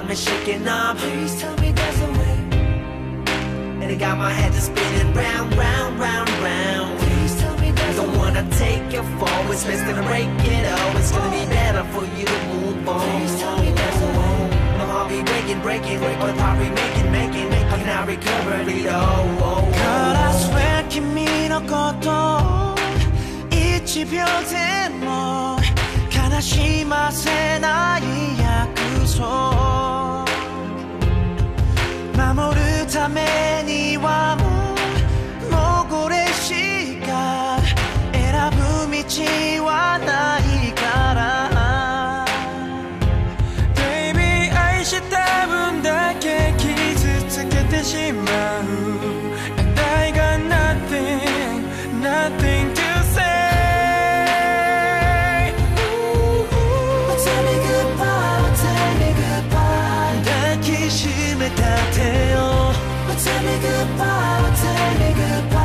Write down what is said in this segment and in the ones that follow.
got me shaking up. Please tell me there's a way. And it got my head just spinning round, round, round, round. Please tell me there's Don't wanna take you forward, it's gonna break it all. It's gonna be better for you to move on. Please tell me there's a way. My heart be breaking, breaking, but the part we making, making, how can I recover it all? God, I swear 君のこと一秒でも悲しませない ためにはもうこれしか選ぶ道はないから Baby 愛した分だけ傷つけてしまう And I got nothing, nothing to say Tell me goodbye, tell me goodbye 抱きしめた手を Tell me goodbye, tell me goodbye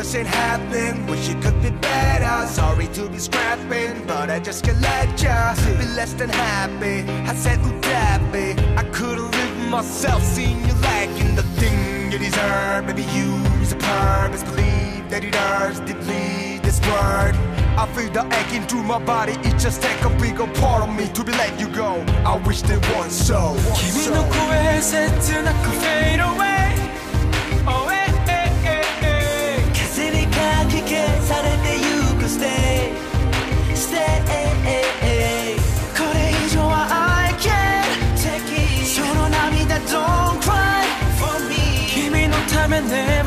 just ain't happen Wish it could be better Sorry to be scrapping But I just can't let ya Be less than happy I said would that be I couldn't live myself Seeing you lacking the thing you deserve Maybe you is a purpose Believe that it hurts deeply This word I feel the aching through my body It just take a bigger part of me To be let you go I wish there was so 君の声切なく fade away 내